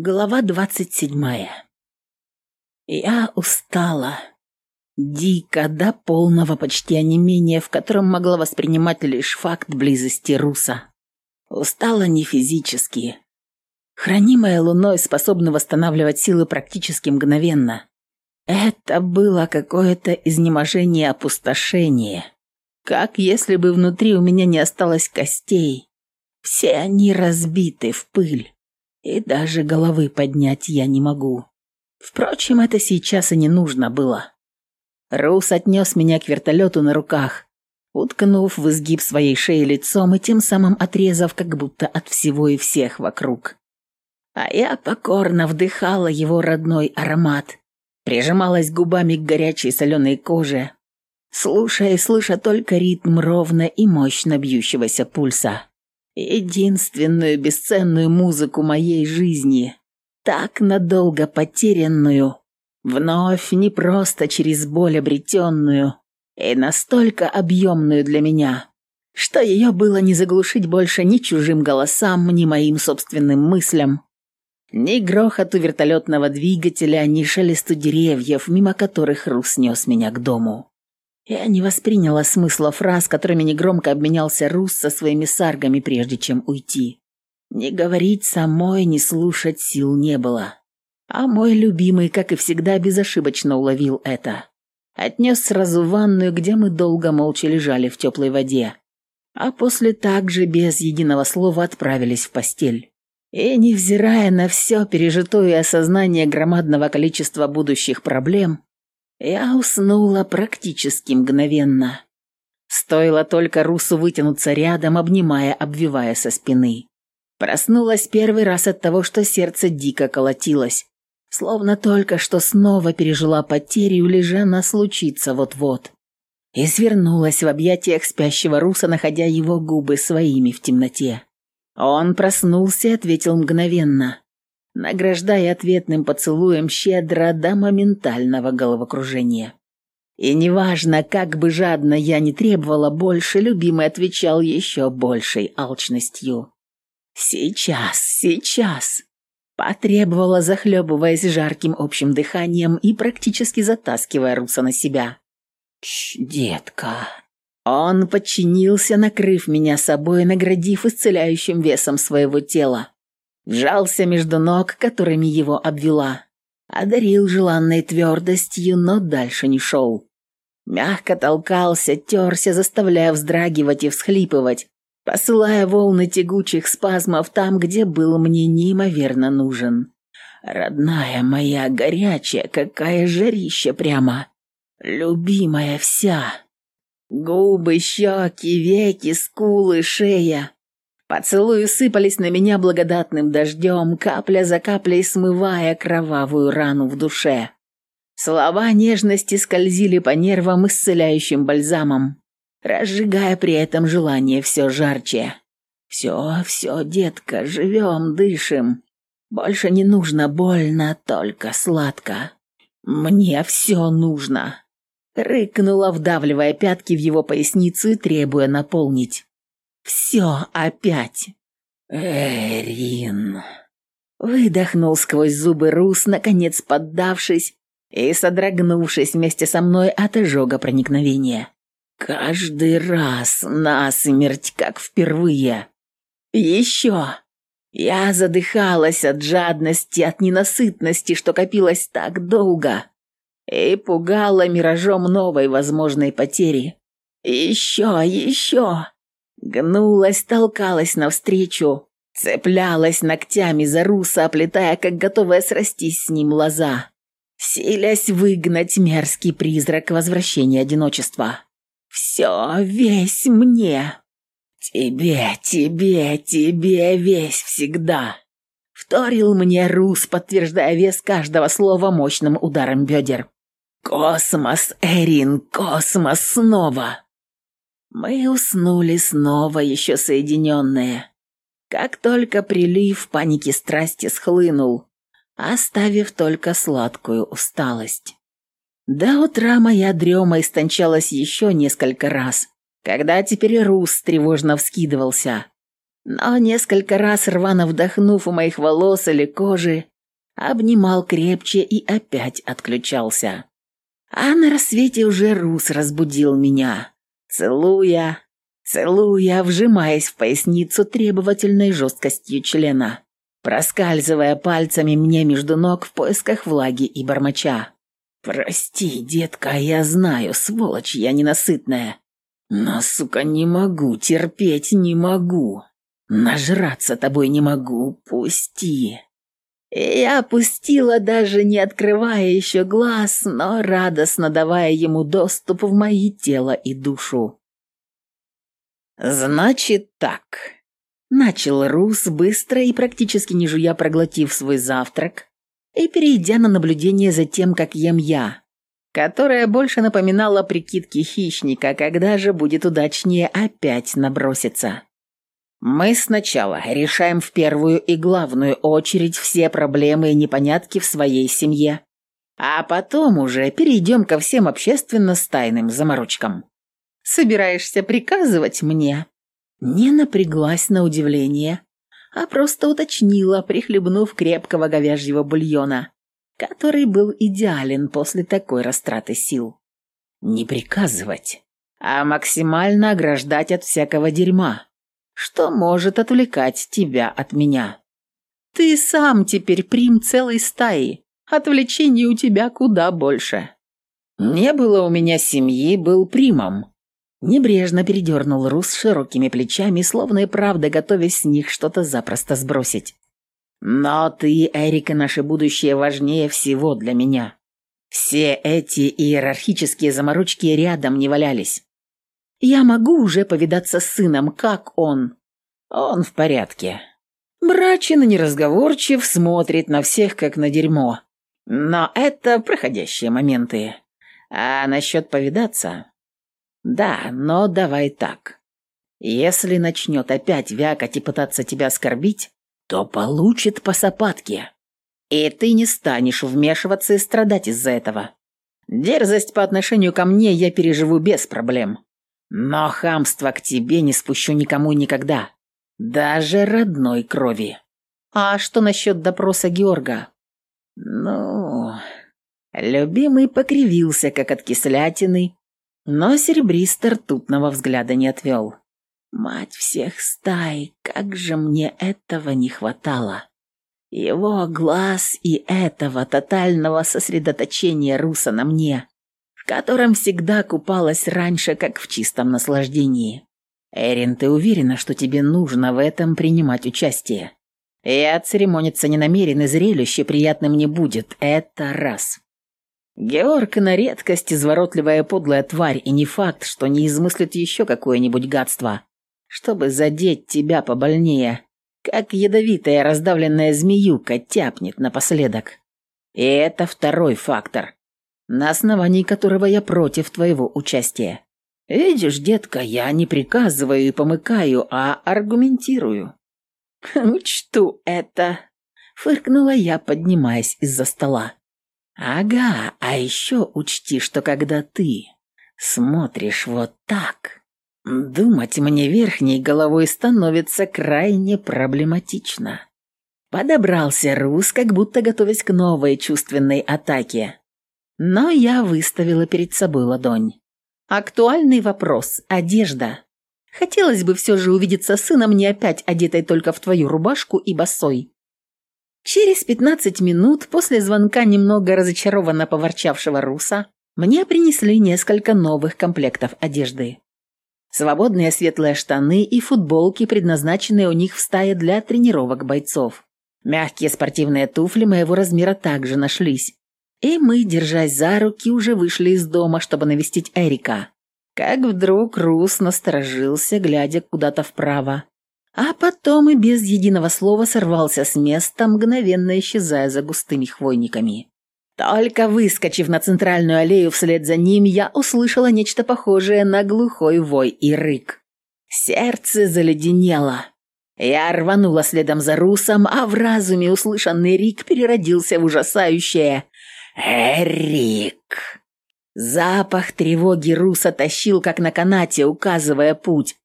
Глава двадцать седьмая. Я устала. Дико, до полного почти онемения, в котором могла воспринимать лишь факт близости Руса. Устала не физически. Хранимая луной способна восстанавливать силы практически мгновенно. Это было какое-то изнеможение опустошение. Как если бы внутри у меня не осталось костей. Все они разбиты в пыль и даже головы поднять я не могу. Впрочем, это сейчас и не нужно было. Рус отнес меня к вертолету на руках, уткнув в изгиб своей шеи лицом и тем самым отрезав как будто от всего и всех вокруг. А я покорно вдыхала его родной аромат, прижималась губами к горячей соленой коже, слушая и слыша только ритм ровно и мощно бьющегося пульса единственную бесценную музыку моей жизни, так надолго потерянную, вновь не просто через боль обретенную и настолько объемную для меня, что ее было не заглушить больше ни чужим голосам, ни моим собственным мыслям, ни грохоту вертолетного двигателя, ни шелесту деревьев, мимо которых Рус нес меня к дому. Я не восприняла смысла фраз, которыми негромко обменялся Рус со своими саргами, прежде чем уйти. Ни говорить самой, ни слушать сил не было. А мой любимый, как и всегда, безошибочно уловил это. Отнес сразу в ванную, где мы долго молча лежали в теплой воде. А после также без единого слова отправились в постель. И, невзирая на все пережитое осознание громадного количества будущих проблем, я уснула практически мгновенно. Стоило только Русу вытянуться рядом, обнимая, обвивая со спины. Проснулась первый раз от того, что сердце дико колотилось, словно только что снова пережила потерю, лежа на случиться вот-вот. И свернулась в объятиях спящего Руса, находя его губы своими в темноте. Он проснулся и ответил мгновенно награждая ответным поцелуем щедро до моментального головокружения. И неважно, как бы жадно я не требовала больше, любимый отвечал еще большей алчностью. «Сейчас, сейчас!» Потребовала, захлебываясь жарким общим дыханием и практически затаскивая Руса на себя. «Чш, детка!» Он подчинился, накрыв меня собой, наградив исцеляющим весом своего тела вжался между ног, которыми его обвела. Одарил желанной твердостью, но дальше не шел. Мягко толкался, терся, заставляя вздрагивать и всхлипывать, посылая волны тягучих спазмов там, где был мне неимоверно нужен. Родная моя, горячая, какая жарища прямо. Любимая вся. Губы, щеки, веки, скулы, шея. Поцелуи сыпались на меня благодатным дождем, капля за каплей смывая кровавую рану в душе. Слова нежности скользили по нервам исцеляющим бальзамом, разжигая при этом желание все жарче. «Все, все, детка, живем, дышим. Больше не нужно больно, только сладко. Мне все нужно!» Рыкнула, вдавливая пятки в его поясницу и требуя наполнить. Все опять. Эрин. Выдохнул сквозь зубы Рус, наконец поддавшись и содрогнувшись вместе со мной от ожога проникновения. Каждый раз насмерть, как впервые. Еще. Я задыхалась от жадности, от ненасытности, что копилось так долго, и пугала миражом новой возможной потери. Еще, еще. Гнулась, толкалась навстречу, цеплялась ногтями за руса, оплетая, как готовая срастись с ним лоза, силясь выгнать мерзкий призрак возвращения одиночества. «Все, весь мне!» «Тебе, тебе, тебе весь всегда!» Вторил мне Рус, подтверждая вес каждого слова мощным ударом бедер. «Космос, Эрин, космос снова!» Мы уснули снова, еще соединенные. Как только прилив паники страсти схлынул, оставив только сладкую усталость. До утра моя дрема истончалась еще несколько раз, когда теперь Рус тревожно вскидывался. но несколько раз рвано вдохнув у моих волос или кожи, обнимал крепче и опять отключался. А на рассвете уже Рус разбудил меня, целуя, целуя, вжимаясь в поясницу требовательной жесткостью члена, проскальзывая пальцами мне между ног в поисках влаги и бормоча. «Прости, детка, я знаю, сволочь я ненасытная. Но, сука, не могу, терпеть не могу. Нажраться тобой не могу, пусти». Я опустила, даже не открывая еще глаз, но радостно давая ему доступ в мои тело и душу. «Значит так», — начал Рус, быстро и практически не жуя проглотив свой завтрак, и перейдя на наблюдение за тем, как ем я, которая больше напоминала прикидки хищника, когда же будет удачнее опять наброситься. Мы сначала решаем в первую и главную очередь все проблемы и непонятки в своей семье, а потом уже перейдем ко всем общественно стайным заморочкам. Собираешься приказывать мне? Не напряглась на удивление, а просто уточнила, прихлебнув крепкого говяжьего бульона, который был идеален после такой растраты сил. Не приказывать, а максимально ограждать от всякого дерьма, что может отвлекать тебя от меня. Ты сам теперь прим целой стаи, отвлечений у тебя куда больше. Не было у меня семьи, был примом, Небрежно передернул Рус широкими плечами, словно и правда готовясь с них что-то запросто сбросить. «Но ты, Эрика, наше будущее важнее всего для меня. Все эти иерархические заморочки рядом не валялись. Я могу уже повидаться с сыном, как он?» «Он в порядке. Брачен и неразговорчив, смотрит на всех, как на дерьмо. Но это проходящие моменты. А насчет повидаться...» «Да, но давай так. Если начнет опять вякать и пытаться тебя оскорбить, то получит по сапатке. И ты не станешь вмешиваться и страдать из-за этого. Дерзость по отношению ко мне я переживу без проблем. Но хамство к тебе не спущу никому никогда. Даже родной крови. А что насчет допроса Георга? Ну... Любимый покривился, как от кислятины, но серебристо ртутного взгляда не отвел. Мать всех стай, как же мне этого не хватало. Его глаз и этого тотального сосредоточения Руса на мне, котором всегда купалась раньше, как в чистом наслаждении. Эрин, ты уверена, что тебе нужно в этом принимать участие? Я церемониться не намерен, и зрелище приятным не будет, это раз. Георг на редкость изворотливая подлая тварь, и не факт, что не измыслит еще какое-нибудь гадство, чтобы задеть тебя побольнее, как ядовитая раздавленная змеюка тяпнет напоследок. И это второй фактор, на основании которого я против твоего участия. Видишь, детка, я не приказываю и помыкаю, а аргументирую. Учту это, фыркнула я, поднимаясь из-за стола. Ага, а еще учти, что когда ты смотришь вот так, думать мне верхней головой становится крайне проблематично. Подобрался Рус, как будто готовясь к новой чувственной атаке. Но я выставила перед собой ладонь. Актуальный вопрос – одежда. Хотелось бы все же увидеться с сыном не опять одетой только в твою рубашку и босой. Через пятнадцать минут после звонка немного разочарованно поворчавшего Руса мне принесли несколько новых комплектов одежды. Свободные светлые штаны и футболки, предназначенные у них в стае для тренировок бойцов. Мягкие спортивные туфли моего размера также нашлись. И мы, держась за руки, уже вышли из дома, чтобы навестить Эрика. Как вдруг Рус насторожился, глядя куда-то вправо, а потом и без единого слова сорвался с места, мгновенно исчезая за густыми хвойниками. Только выскочив на центральную аллею вслед за ним, я услышала нечто похожее на глухой вой и рык. Сердце заледенело. Я рванула следом за Русом, а в разуме услышанный рик переродился в ужасающее «Эрик!». Запах тревоги Руса тащил, как на канате, указывая путь,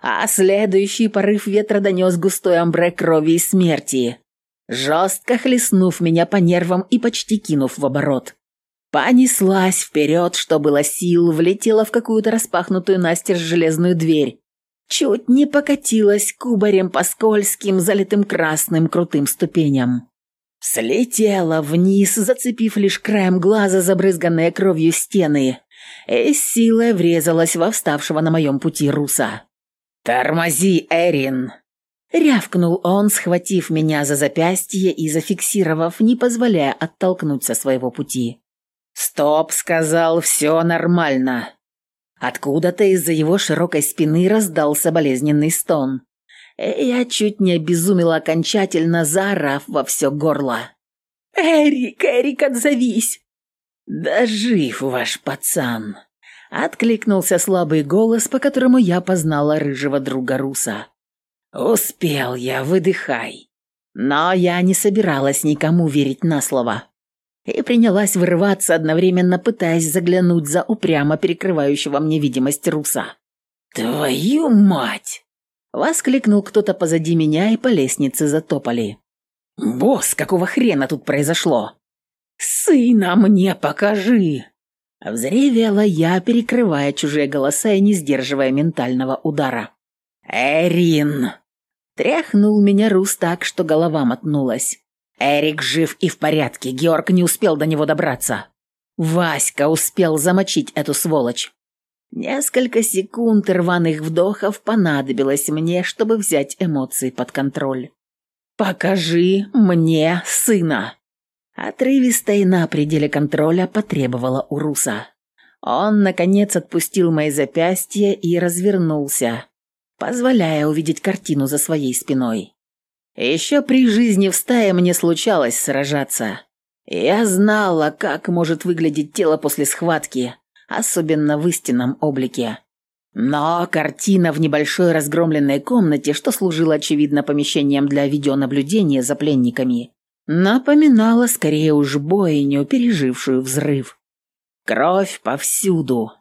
а следующий порыв ветра донес густой амбре крови и смерти, жестко хлестнув меня по нервам и почти кинув в оборот. Понеслась вперед, что было сил, влетела в какую-то распахнутую настежь железную дверь. Чуть не покатилась кубарем по скользким, залитым красным крутым ступеням. Слетела вниз, зацепив лишь краем глаза забрызганные кровью стены, и силой врезалась во вставшего на моем пути руса. «Тормози, Эрин!» Рявкнул он, схватив меня за запястье и зафиксировав, не позволяя оттолкнуть со своего пути. «Стоп!» — сказал, «все нормально». Откуда-то из-за его широкой спины раздался болезненный стон. Я чуть не обезумела окончательно, заорав во все горло. «Эрик, Эрик, отзовись!» «Да жив ваш пацан!» Откликнулся слабый голос, по которому я познала рыжего друга Руса. «Успел я, выдыхай!» Но я не собиралась никому верить на слово и принялась вырываться, одновременно пытаясь заглянуть за упрямо перекрывающего мне видимость руса. «Твою мать!» — воскликнул кто-то позади меня, и по лестнице затопали. «Босс, какого хрена тут произошло?» «Сына мне покажи!» Взревела я, перекрывая чужие голоса и не сдерживая ментального удара. «Эрин!» Тряхнул меня Рус так, что голова мотнулась. Эрик жив и в порядке, Георг не успел до него добраться. Васька успел замочить эту сволочь. Несколько секунд рваных вдохов понадобилось мне, чтобы взять эмоции под контроль. «Покажи мне сына!» Отрывисто и на пределе контроля потребовала у Руса. Он, наконец, отпустил мои запястья и развернулся, позволяя увидеть картину за своей спиной. Еще при жизни в стае мне случалось сражаться. Я знала, как может выглядеть тело после схватки, особенно в истинном облике. Но картина в небольшой разгромленной комнате, что служила очевидно помещением для видеонаблюдения за пленниками, напоминала скорее уж бойню, пережившую взрыв. Кровь повсюду.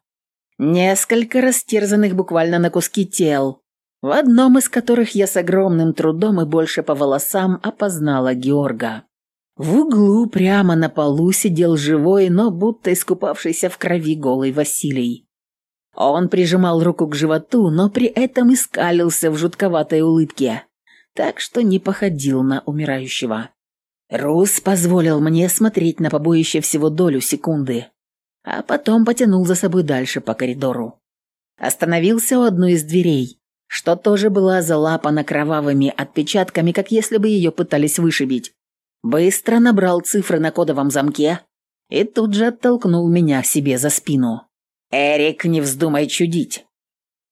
Несколько растерзанных буквально на куски тел, в одном из которых я с огромным трудом и больше по волосам опознала Георга. В углу прямо на полу сидел живой, но будто искупавшийся в крови голый Василий. Он прижимал руку к животу, но при этом искалился в жутковатой улыбке, так что не походил на умирающего. Рус позволил мне смотреть на побоище всего долю секунды, а потом потянул за собой дальше по коридору. Остановился у одной из дверей, что тоже была залапана кровавыми отпечатками, как если бы ее пытались вышибить. Быстро набрал цифры на кодовом замке и тут же оттолкнул меня себе за спину. «Эрик, не вздумай чудить!»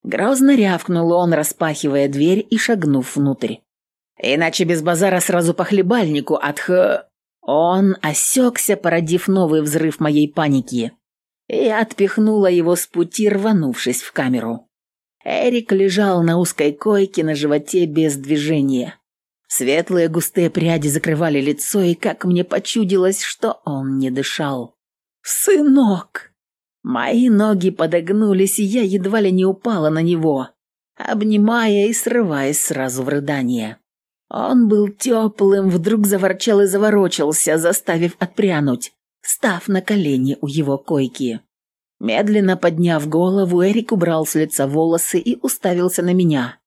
Грозно рявкнул он, распахивая дверь и шагнув внутрь. «Иначе без базара сразу по хлебальнику отх...» Он осекся, породив новый взрыв моей паники, и отпихнула его с пути, рванувшись в камеру. Эрик лежал на узкой койке на животе без движения. Светлые густые пряди закрывали лицо, и как мне почудилось, что он не дышал. «Сынок!» Мои ноги подогнулись, и я едва ли не упала на него, обнимая и срываясь сразу в рыдание. Он был теплым, вдруг заворчал и заворочился, заставив отпрянуть, став на колени у его койки. Медленно подняв голову, Эрик убрал с лица волосы и уставился на меня,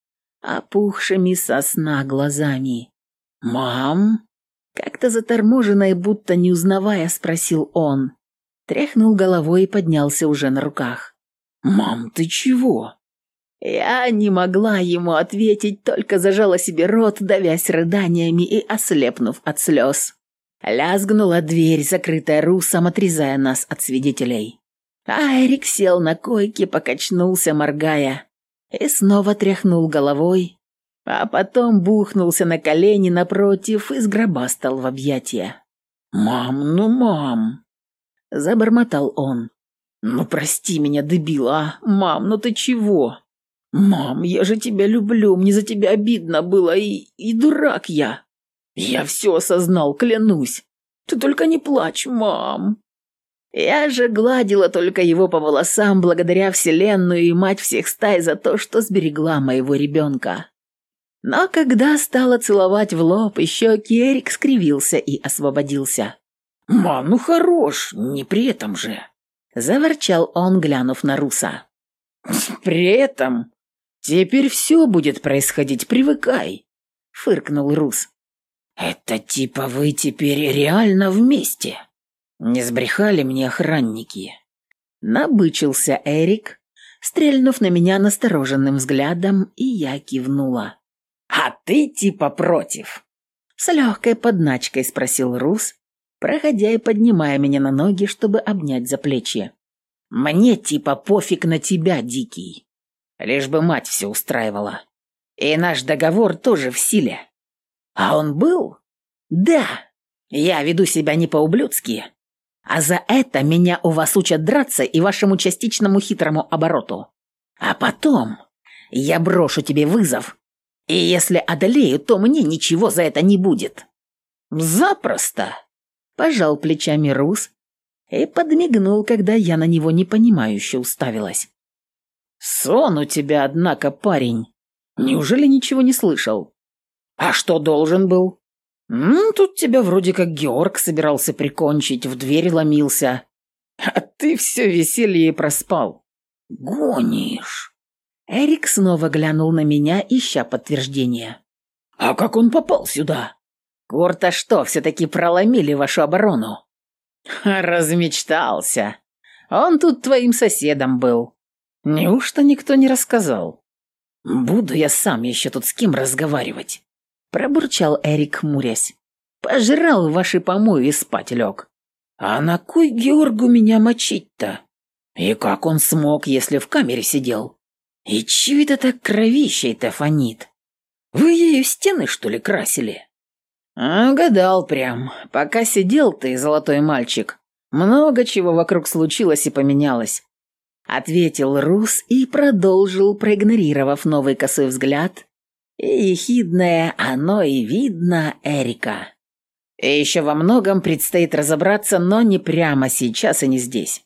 опухшими со сна глазами. «Мам?» Как-то заторможенно и будто не узнавая, спросил он. Тряхнул головой и поднялся уже на руках. «Мам, ты чего?» Я не могла ему ответить, только зажала себе рот, давясь рыданиями и ослепнув от слез. Лязгнула дверь, закрытая русом, отрезая нас от свидетелей. Айрик сел на койке, покачнулся, моргая, и снова тряхнул головой, а потом бухнулся на колени напротив и сгробастал в объятия. «Мам, ну мам!» – забормотал он. «Ну прости меня, дебила, мам, ну ты чего?» «Мам, я же тебя люблю, мне за тебя обидно было, и, и дурак я!» «Я все осознал, клянусь! Ты только не плачь, мам!» Я же гладила только его по волосам благодаря Вселенную и мать всех стай за то, что сберегла моего ребенка. Но когда стала целовать в лоб и щеки, Эрик скривился и освободился. «Ма, ну хорош, не при этом же!» Заворчал он, глянув на Руса. «При этом теперь все будет происходить, привыкай!» Фыркнул Рус. «Это типа вы теперь реально вместе?» Не сбрехали мне охранники. Набычился Эрик, стрельнув на меня настороженным взглядом, и я кивнула. «А ты типа против?» С легкой подначкой спросил Рус, проходя и поднимая меня на ноги, чтобы обнять за плечи. «Мне типа пофиг на тебя, Дикий. Лишь бы мать все устраивала. И наш договор тоже в силе. А он был? Да. Я веду себя не по-ублюдски, а за это меня у вас учат драться и вашему частичному хитрому обороту. А потом я брошу тебе вызов, и если одолею, то мне ничего за это не будет. Запросто. Пожал плечами Рус и подмигнул, когда я на него непонимающе уставилась. «Сон у тебя, однако, парень. Неужели ничего не слышал? А что должен был?» «М, «Тут тебя вроде как Георг собирался прикончить, в дверь ломился. А ты все веселье проспал». «Гонишь?» Эрик снова глянул на меня, ища подтверждения. «А как он попал сюда?» «Курта что, все-таки проломили вашу оборону?» «Размечтался. Он тут твоим соседом был. Неужто никто не рассказал?» «Буду я сам еще тут с кем разговаривать?» Пробурчал Эрик, хмурясь. «Пожрал ваши помои и спать лег». «А на кой Георгу меня мочить-то? И как он смог, если в камере сидел? И чего это так кровищей-то фонит? Вы ею стены, что ли, красили?» «А, «Гадал прям. Пока сидел ты, золотой мальчик, много чего вокруг случилось и поменялось. Ответил Рус и продолжил, проигнорировав новый косой взгляд. И ехидное «оно и видно» Эрика. И еще во многом предстоит разобраться, но не прямо сейчас и не здесь.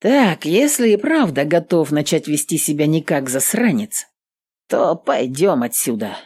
Так, если и правда готов начать вести себя не как засранец, то пойдем отсюда.